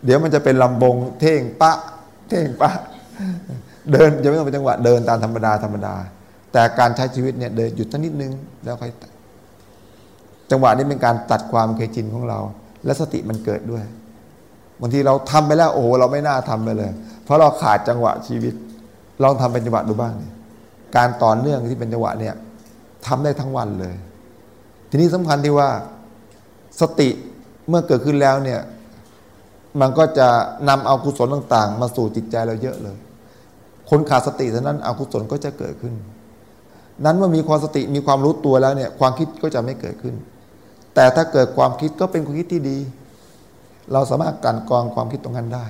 เดี๋ยวมันจะเป็นลำบงเท่งปะ เท่งปะ เดินจะไม่ต้องเป็นจังหวะเดินตามธรรมดาธรรมดา แต่การใช้ชีวิตเนี่ยเดินหยุดสักนิดนึงแล้วค่อยจังหวะนี้เป็นการตัดความเคยชินของเรา และสติมันเกิดด้วยบางทีเราทำไปแล้วโอ้โหเราไม่น่าทำไปเลย เพราะเราขาดจังหวะชีวิต ลองทำเป็นจังหวะดูบ้างการต่อเนื่องที่เป็นจังหวะเนี่ยทำได้ทั้งวันเลย ทีนี้สำคัญที่ว่าสติเมื่อเกิดขึ้นแล้วเนี่ยมันก็จะนำเอากุศลต่าง ๆ มาสู่จิตใจเราเยอะเลย คนขาดสติเท่านั้นอกุศลก็จะเกิดขึ้น นั้นเมื่อมีความสติมีความรู้ตัวแล้วเนี่ยความคิดก็จะไม่เกิดขึ้น แต่ถ้าเกิดความคิดก็เป็นความคิดที่ดี เราสามารถกันกรองความคิดตรงนั้นได้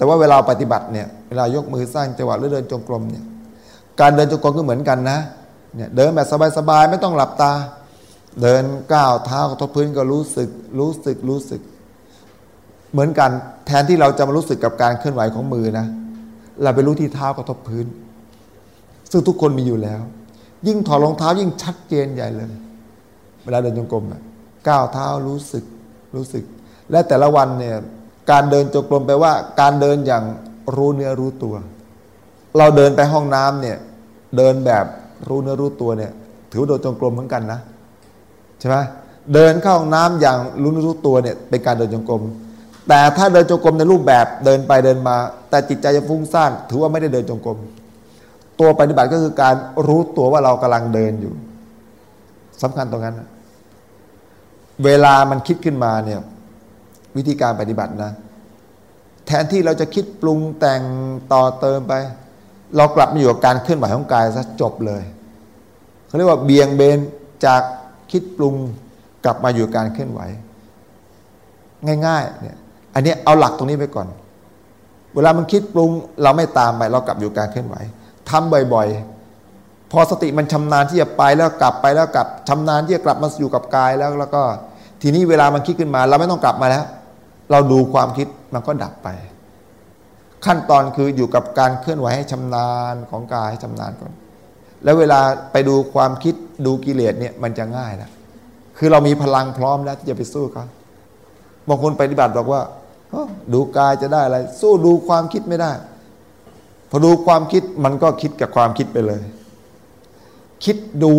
แต่ว่าเวลาปฏิบัติเนี่ยเวลายกมือสร้างจังหวะหรือเดินจงกรมเนี่ยการเดินจงกรมก็เหมือนกันนะเนี่ยเดินแบบสบายๆไม่ต้องหลับตา เดินก้าวเท้ากระทบพื้นก็รู้สึกรู้สึกรู้สึก เหมือนกันแทนที่เราจะมารู้สึกกับการเคลื่อนไหวของมือนะ เราไปรู้ที่เท้ากระทบพื้น ซึ่งทุกคนมีอยู่แล้ว ยิ่งถอดรองเท้ายิ่งชัดเจนใหญ่เลย เวลาเดินจงกรมก้าวเท้ารู้สึกรู้สึก และแต่ละวันเนี่ย การเดินจงกรมแปลว่า การเดินอย่างรู้เนื้อรู้ตัว เราเดินไปห้องน้ำเนี่ยเดินแบบรู้เนื้อรู้ตัวเนี่ยถือว่าเดินจงกรมเหมือนกันนะใช่ไหมเดินเข้าห้องน้ำอย่างรู้เนื้อรู้ตัวเนี่ยเป็นการเดินจงกรมแต่ถ้าเดินจงกรมในรูปแบบเดินไปเดินมา แต่จิตใจจะฟุ้งซ่านถือว่าไม่ได้เดินจงกรมตัวปฏิบัติก็คือการรู้ตัวว่าเรากำลังเดินอยู่สำคัญตรงนั้น เวลามันคิดขึ้นมาเนี่ย วิธีการปฏิบัตินะ แทนที่เราจะคิดปรุงแต่งต่อเติมไป เรากลับมาอยู่กับการเคลื่อนไหวของกายซะจบเลยเขาเรียกว่าเบี่ยงเบนจากคิดปรุงกลับมาอยู่การเคลื่อนไหว ง่ายๆเนี่ยอันนี้เอาหลักตรงนี้ไปก่อน เวลามันคิดปรุงเราไม่ตามไป เรากลับอยู่การเคลื่อนไหวทำบ่อยๆ พอสติมันชำนาญที่จะไปแล้วกลับไปแล้วกลับชำนาญที่จะกลับมาอยู่กับกายแล้วแล้วก็ ทีนี้เวลามันคิดขึ้นมา เราไม่ต้องกลับมาแล้ว เราดูความคิดมันก็ดับไป ขั้นตอนคืออยู่กับการเคลื่อนไหวให้ชำนาญของกายให้ชำนาญก่อนแล้วเวลาไปดูความคิดดูกิเลสเนี่ยมันจะง่ายแล้วคือเรามีพลังพร้อมแล้วที่จะไปสู้เขาบางคนปฏิบัติบอกว่าดูกายจะได้อะไร สู้ดูความคิดไม่ได้พอดูความคิดมันก็คิดกับความคิดไปเลย คิดดู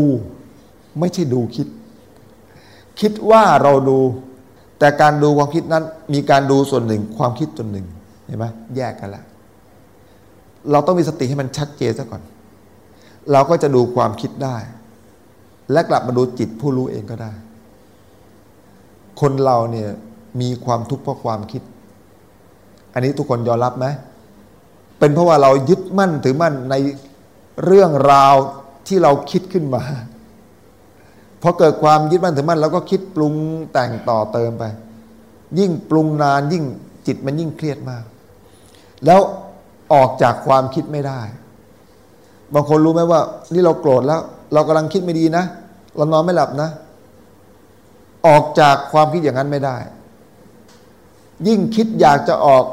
ไม่ใช่ดูคิด คิดว่าเราดู แต่การดูความคิดนั้นมีการดูส่วนหนึ่งความคิดส่วนหนึ่งเห็นไหมแยกกันแล้วเราต้องมีสติให้มันชัดเจนซะก่อน เราก็จะดูความคิดได้ และกลับมาดูจิตผู้รู้เองก็ได้ คนเราเนี่ยมีความทุกข์เพราะความคิด อันนี้ทุกคนยอมรับไหมเป็นเพราะว่าเรายึดมั่นถือมั่นในเรื่องราวที่เราคิดขึ้นมา พอเกิดความยึดมั่นถือมั่นเราก็คิดปรุงแต่งต่อเติมไป ยิ่งปรุงนานยิ่งจิตมันยิ่งเครียดมาก แล้วออกจากความคิดไม่ได้ บางคนรู้ไหมว่า นี่เราโกรธแล้ว เรากำลังคิดไม่ดีนะ เรานอนไม่หลับนะ ออกจากความคิดอย่างนั้นไม่ได้ ยิ่งคิดอยากจะออก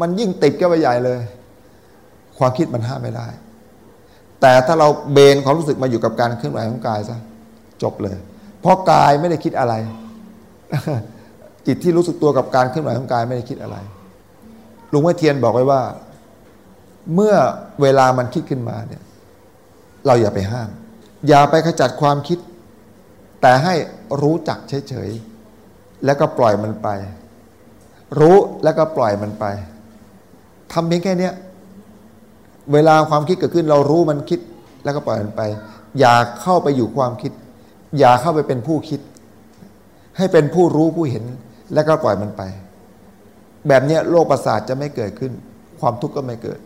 มันยิ่งติดก็ไปใหญ่เลย ความคิดมันห้ามไม่ได้ แต่ถ้าเราเบนความรู้สึกมาอยู่กับการเคลื่อนไหวของกายซะ จบเลย เพราะกายไม่ได้คิดอะไร จิตที่รู้สึกตัวกับการเคลื่อนไหวของกายไม่ได้คิดอะไรลุงแม่เทียนบอกไว้ว่า เมื่อเวลามันคิดขึ้นมาเนี่ย เราอย่าไปห้าม อย่าไปขจัดความคิด แต่ให้รู้จักเฉยๆแล้วก็ปล่อยมันไป รู้แล้วก็ปล่อยมันไปทำเพียงแค่นี้เวลาความคิดเกิดขึ้น เรารู้มันคิดแล้วก็ปล่อยมันไป อย่าเข้าไปอยู่ความคิด อย่าเข้าไปเป็นผู้คิด ให้เป็นผู้รู้ผู้เห็นแล้วก็ปล่อยมันไป แบบนี้โลกประสาทจะไม่เกิดขึ้น ความทุกข์ก็ไม่เกิด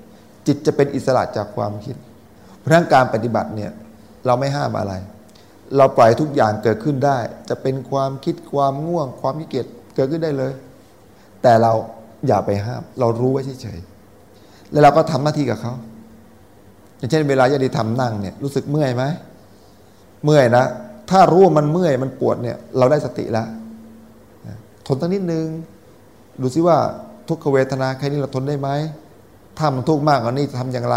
จิตจะเป็นอิสระจากความคิด เพราะการปฏิบัติเนี่ยเราไม่ห้ามอะไร เราปล่อยทุกอย่างเกิดขึ้นได้ จะเป็นความคิดความง่วง ความขี้เกียจเกิดขึ้นได้เลย แต่เราอย่าไปห้าม เรารู้ไว้เฉยๆแล้วเราก็ทำหน้าที่กับเขาอย่างเช่นเวลาญาติธรรมนั่งเนี่ยรู้สึกเมื่อยไหมเมื่อยนะ ถ้ารู้ว่ามันเมื่อยมันปวดเนี่ย เราได้สติแล้วทนตั้งนิดนึง ดูซิว่าทุกขเวทนาแค่นี้เราทนได้ไหมถ้ามันทุกข์มากกว่านี้จะทำอย่างไร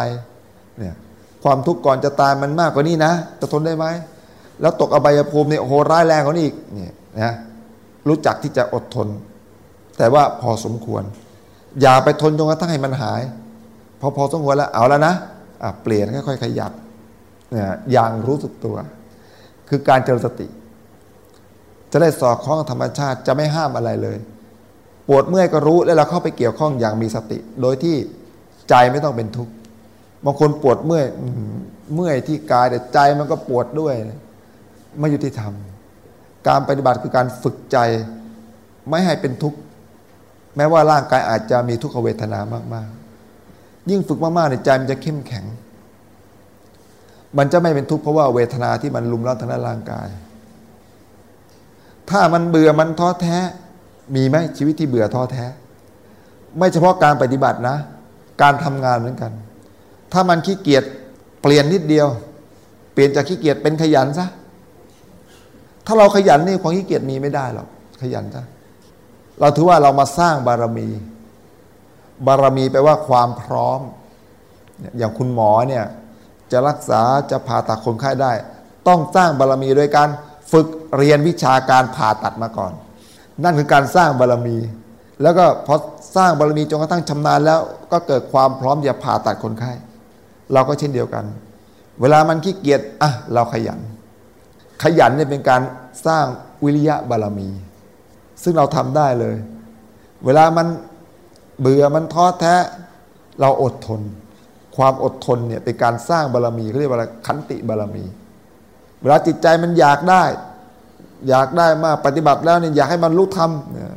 เนี่ยความทุกข์ก่อนจะตายมันมากกว่านี้นะ จะทนได้ไหมแล้วตกอบายภูมิเนี่ยโอ้โหร้ายแรงกว่านี้อีกเนี่ยนะรู้จักที่จะอดทน แต่ว่าพอสมควร อย่าไปทนจนกระทั่งให้มันหาย พอพอสมควรแล้วเอาแล้วนะะเปลี่ยนค่อยๆขยับเนี่ยอย่างรู้สึกตัว คือการเจริญสติ จะได้สอดคล้องธรรมชาติจะไม่ห้ามอะไรเลย ปวดเมื่อยก็รู้แล้วเราเข้าไปเกี่ยวข้องอย่างมีสติ โดยที่ใจไม่ต้องเป็นทุกข์บางคนปวดเมื่อยเมื่อยที่กายแต่ใจมันก็ปวดด้วยไม่ยุติธรรม การปฏิบัติคือการฝึกใจไม่ให้เป็นทุกข์แม้ว่าร่างกายอาจจะมีทุกขเวทนามากๆ ยิ่งฝึกมากๆในใจมันจะเข้มแข็ง มันจะไม่เป็นทุกข์เพราะว่าเวทนาที่มันลุมเล้าทางด้านร่างกาย ถ้ามันเบื่อมันท้อแท้ มีไหมชีวิตที่เบื่อท้อแท้ ไม่เฉพาะการปฏิบัตินะ การทำงานเหมือนกัน ถ้ามันขี้เกียจเปลี่ยนนิดเดียว เปลี่ยนจากขี้เกียจเป็นขยันซะ ถ้าเราขยันนี่ความขี้เกียจมีไม่ได้หรอกขยันซะ เราถือว่าเรามาสร้างบารมี บารมีแปลว่าความพร้อม อย่างคุณหมอเนี่ย จะรักษาจะผ่าตัดคนไข้ได้ ต้องสร้างบารรมีโดยการฝึกเรียนวิชาการผ่าตัดมาก่อน นั่นคือการสร้างบารรมี แล้วก็พอสร้างบารรมีจนกระทั่งชำนาญแล้วก็เกิดความพร้อมจะผ่าตัดคนไข้ เราก็เช่นเดียวกัน เวลามันขี้เกียจอะเราขยัน ขยันเนี่ยเป็นการสร้างวิริยะบารรมี ซึ่งเราทำได้เลย เวลามันเบื่อมันท้อแท้เราอดทน ความอดทนเนี่ยเป็นการสร้างบารรมีเขาเรียกว่าขันติบารรมี เวลาจิตใจมันอยากได้ อยากได้มากปฏิบัติแล้วเนี่ยอยากให้มันรู้ธรรม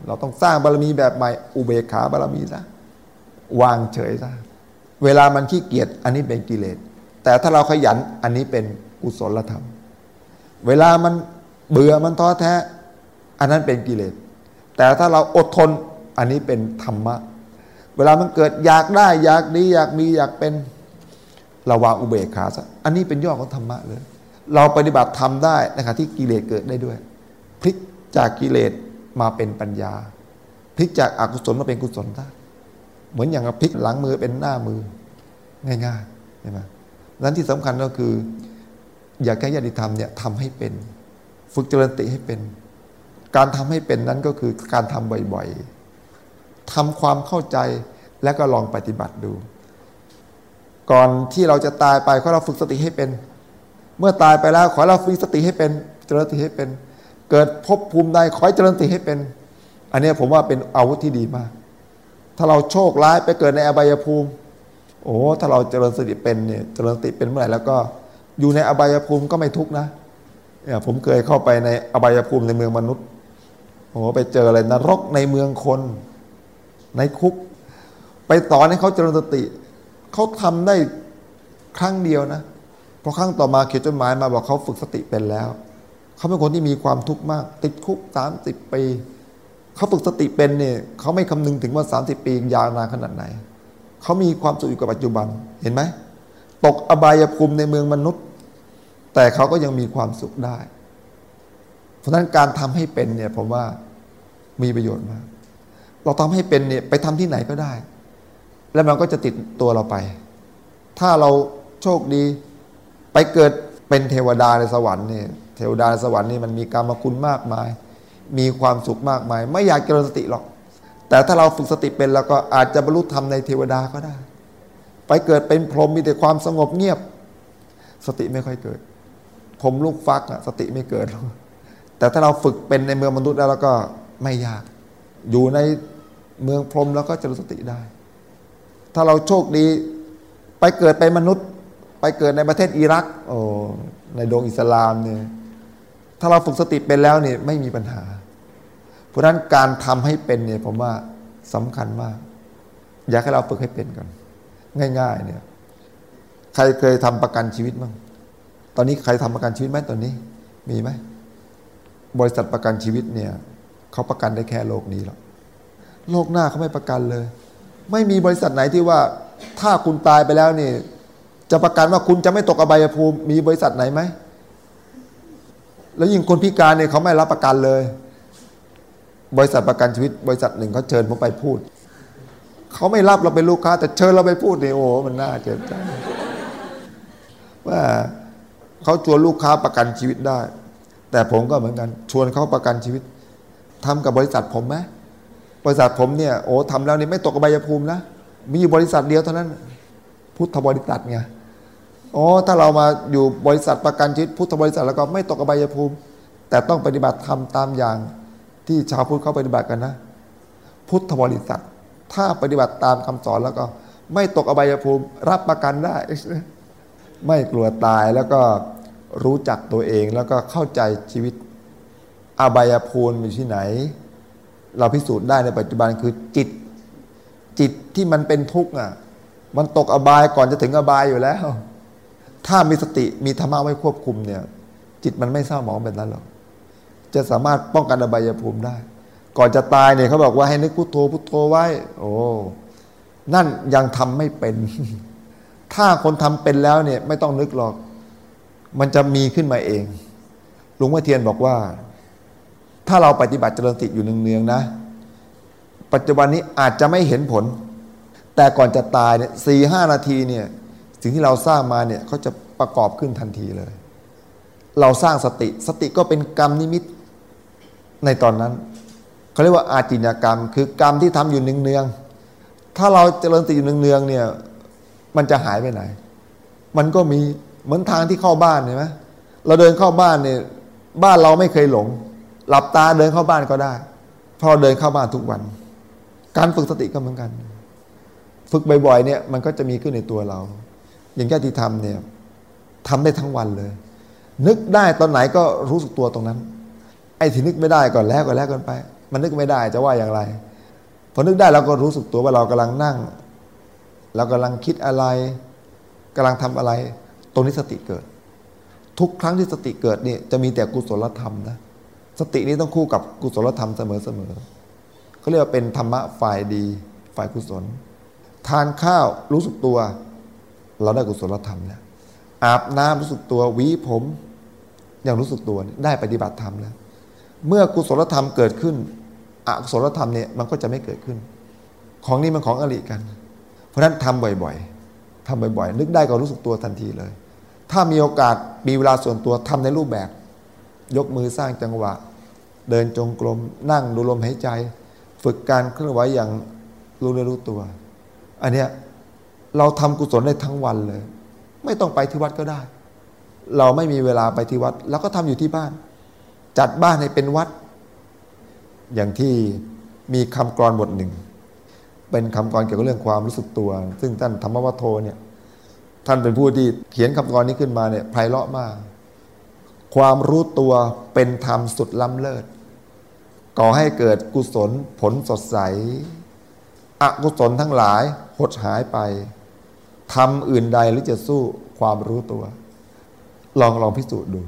เราต้องสร้างบารรมีแบบใหม่อุเบกขาบารรมีซะวางเฉยซะเวลามันขี้เกียจอันนี้เป็นกิเลส แต่ถ้าเราขยันอันนี้เป็นกุศลธรรม เวลามันเบื่อมันท้อแท้ อันนั้นเป็นกิเลส แต่ถ้าเราอดทนอันนี้เป็นธรรมะ เวลามันเกิดอยากได้อยากดีอยากมีอยากเป็นระวางอุเบกขาซะอันนี้เป็นยอดของธรรมะเลย เราปฏิบัติทำได้นะครับที่กิเลสเกิดได้ด้วย พลิกจากกิเลสมาเป็นปัญญา พลิกจากอากุศลมาเป็นกุศลได้เหมือนอย่างพลิกหลังมือเป็นหน้ามือ ง่ายๆใช่ไหมนั้นที่สำคัญก็คือ อยากให้ญาติธรรมเนี่ยทำให้เป็น ฝึกเจริญติให้เป็น การทำให้เป็นนั้นก็คือการทำบ่อยๆ ทำความเข้าใจและก็ลองปฏิบัติดู ก่อนที่เราจะตายไปขอเราฝึกสติให้เป็น เมื่อตายไปแล้วขอเราฝึกสติให้เป็น เจริญสติให้เป็น เกิดพบภูมิใดขอเจริญสติให้เป็น อันนี้ผมว่าเป็นอาวุธที่ดีมาก ถ้าเราโชคร้ายไปเกิดในอบายภูมิ โอ้ถ้าเราเจริญสติเป็นเนี่ยเจริญสติเป็นเมื่อไหร่แล้วก็อยู่ในอบายภูมิก็ไม่ทุกนะเนี่ยผมเคยเข้าไปในอบายภูมิในเมืองมนุษย์โอ้ไปเจออะไรนรกในเมืองคน ในคุก ไปสอนให้เขาเจริญสติ เขาทำได้ครั้งเดียวนะพอครั้งต่อมาเขียนจดหมายมาบอกเขาฝึกสติเป็นแล้ว เขาเป็นคนที่มีความทุกข์มาก ติดคุกสามสิบปีเขาฝึกสติเป็นเนี่ยเขาไม่คำนึงถึงว่าสามสิบปียาวนานขนาดไหน เขามีความสุขอยู่กับปัจจุบันเห็นไหมตกอบายภูมิในเมืองมนุษย์ แต่เขาก็ยังมีความสุขได้ เพราะฉะนั้นการทำให้เป็นเนี่ยผมว่ามีประโยชน์มาก เราทำให้เป็นเนี่ยไปทำที่ไหนก็ได้ แล้วมันก็จะติดตัวเราไป ถ้าเราโชคดีไปเกิดเป็นเทวดาในสวรรค์เนี่ยเทวดาในสวรรค์นี่มันมีกรรมคุณมากมาย มีความสุขมากมาย ไม่อยากเจริญสติหรอก แต่ถ้าเราฝึกสติเป็นแล้วก็อาจจะบรรลุธรรมในเทวดาก็ได้ ไปเกิดเป็นพรหมมีแต่ความสงบเงียบ สติไม่ค่อยเกิดผมลูกฟักอะสติไม่เกิด แต่ถ้าเราฝึกเป็นในเมืองมนุษย์แล้วแล้วก็ไม่ยาก อยู่ใน เมืองพรมแล้วก็จะรู้สติได้ ถ้าเราโชคดีไปเกิดเป็นมนุษย์ ไปเกิดในประเทศอิรัก โอ้ในดวงอิสลามเนี่ยถ้าเราฝึกสติเป็นแล้วเนี่ยไม่มีปัญหา เพราะนั้นการทำให้เป็นเนี่ยผมว่าสำคัญมาก อยากให้เราฝึกให้เป็นก่อนง่าย ๆ เนี่ย ใครเคยทำประกันชีวิตบ้างตอนนี้ใครทำประกันชีวิตไหมตอนนี้ มีไหมบริษัทประกันชีวิตเนี่ยเขาประกันได้แค่โลกนี้หรอก โลกหน้าเขาไม่ประกันเลย ไม่มีบริษัทไหนที่ว่า ถ้าคุณตายไปแล้วนี่ จะประกันว่าคุณจะไม่ตกอบายภูมิมีบริษัทไหนไหมแล้วยิ่งคนพิการเนี่ยเขาไม่รับประกันเลย บริษัทประกันชีวิต บริษัทหนึ่งเขาเชิญผมไปพูดเขาไม่รับเราเป็นลูกค้า แต่เชิญเราไปพูดเนี่ยโอ้มันน่าเจ็บใจว่าเขาชวนลูกค้าประกันชีวิตได้ แต่ผมก็เหมือนกัน ชวนเขาประกันชีวิตทำกับบริษัทผมไหม บริษัทผมเนี่ยโอ้ทำแล้วนี่ไม่ตกอบายภูมินะมีอยู่บริษัทเดียวเท่านั้น พุทธบริษัทไงโอ๋อถ้าเรามาอยู่บริษัทประกันชีวิตพุทธบริษัทแล้วก็ไม่ตกอบายภูมิ แต่ต้องปฏิบัติทำตามอย่างที่ชาวพุทธเขาปฏิบัติกันนะ พุทธบริษัท ถ้าปฏิบัติตามคำสอนแล้วก็ ไม่ตกอบายภูมิ รับประกันได้ ไม่กลัวตายแล้วก็รู้จักตัวเองแล้วก็เข้าใจชีวิตอบายภูมิอยู่ที่ไหน เราพิสูจน์ได้ในปัจจุบันคือจิต จิตที่มันเป็นทุกข์อะ มันตกอบายก่อนจะถึงอบายอยู่แล้ว ถ้ามีสติมีธรรมะไว้ควบคุมเนี่ย จิตมันไม่เศร้าหมองแบบนั้นหรอกจะสามารถป้องกันอบายภูมิได้ ก่อนจะตายเนี่ยเขาบอกว่าให้นึกพุโทโธพุโทโธไว้ โอ้นั่นยังทำไม่เป็น ถ้าคนทำเป็นแล้วเนี่ย ไม่ต้องนึกหรอก มันจะมีขึ้นมาเองหลวงพ่อเทียนบอกว่า ถ้าเราปฏิบัติเจริญสติอยู่เนืองๆนะ ปัจจุบันนี้อาจจะไม่เห็นผล แต่ก่อนจะตายเนี่ยสี่ห้านาทีเนี่ยสิ่งที่เราสร้างมาเนี่ยเขาจะประกอบขึ้นทันทีเลย เราสร้างสติสติก็เป็นกรรมนิมิตในตอนนั้นเขาเรียกว่าอาจิญกรรม คือกรรมที่ทำอยู่เนืองๆถ้าเราเจริญสติอยู่เนืองๆเนี่ยมันจะหายไปไหน มันก็มีเหมือนทางที่เข้าบ้านเห็นไหมเราเดินเข้าบ้านเนี่ยบ้านเราไม่เคยหลง หลับตาเดินเข้าบ้านก็ได้พราะเดินเข้าบ้านทุกวัน การฝึกสติก็เหมือนกัน ฝึกบ่อยๆเนี่ยมันก็จะมีขึ้นในตัวเรา อย่างแค่ที่ทำเนี่ยทำได้ทั้งวันเลย นึกได้ตอนไหนก็รู้สึกตัวตรงนั้น ไอ้ที่นึกไม่ได้ก่อนแล้วก็แล้วกันไป มันนึกไม่ได้จะว่าอย่างไรพอนึกได้เราก็รู้สึกตัวว่าเรากำลังนั่งเรากำลังคิดอะไรกำลังทำอะไร ตรงนี้สติเกิด ทุกครั้งที่สติเกิดเนี่ยจะมีแต่กุศลธรรมนะ สตินี้ต้องคู่กับกุศลธรรมเสมอเสมอเขาเรียกว่าเป็นธรรมะฝ่ายดีฝ่ายกุศล ทานข้าวรู้สึกตัว เราได้กุศลธรรมแล้วอาบน้ำรู้สึกตัวหวีผมอย่างรู้สึกตัวได้ปฏิบัติธรรมแล้ว เมื่อกุศลธรรมเกิดขึ้นอกุศลธรรมเนี่ยมันก็จะไม่เกิดขึ้น ของนี้มันของอริกัน เพราะฉะนั้นทำบ่อยๆทำบ่อยๆ นึกได้ก็รู้สึกตัวทันทีเลย ถ้ามีโอกาสมีเวลาส่วนตัวทำในรูปแบบ ยกมือสร้างจังหวะ เดินจงกรมนั่งดูลมหายใจ ฝึกการเคลื่อนไหวอย่างรู้เนื้อรู้ตัว อันเนี้ยเราทำกุศลได้ทั้งวันเลย ไม่ต้องไปที่วัดก็ได้ เราไม่มีเวลาไปที่วัดเราก็ทำอยู่ที่บ้าน จัดบ้านให้เป็นวัด อย่างที่มีคำกรอนบทหนึ่ง เป็นคำกรเกี่ยวกับเรื่องความรู้สึกตัว ซึ่งท่านธรรมวัฒโทเนี่ยท่านเป็นผู้ที่เขียนคำกรนี้ขึ้นมาเนี่ยไพเราะมาก ความรู้ตัวเป็นธรรมสุดล้ำเลิศก่อให้เกิดกุศลผลสดใส อกุศลทั้งหลายหดหายไปทำอื่นใดหรือจะสู้ความรู้ตัว ลองลองพิสูจน์ดู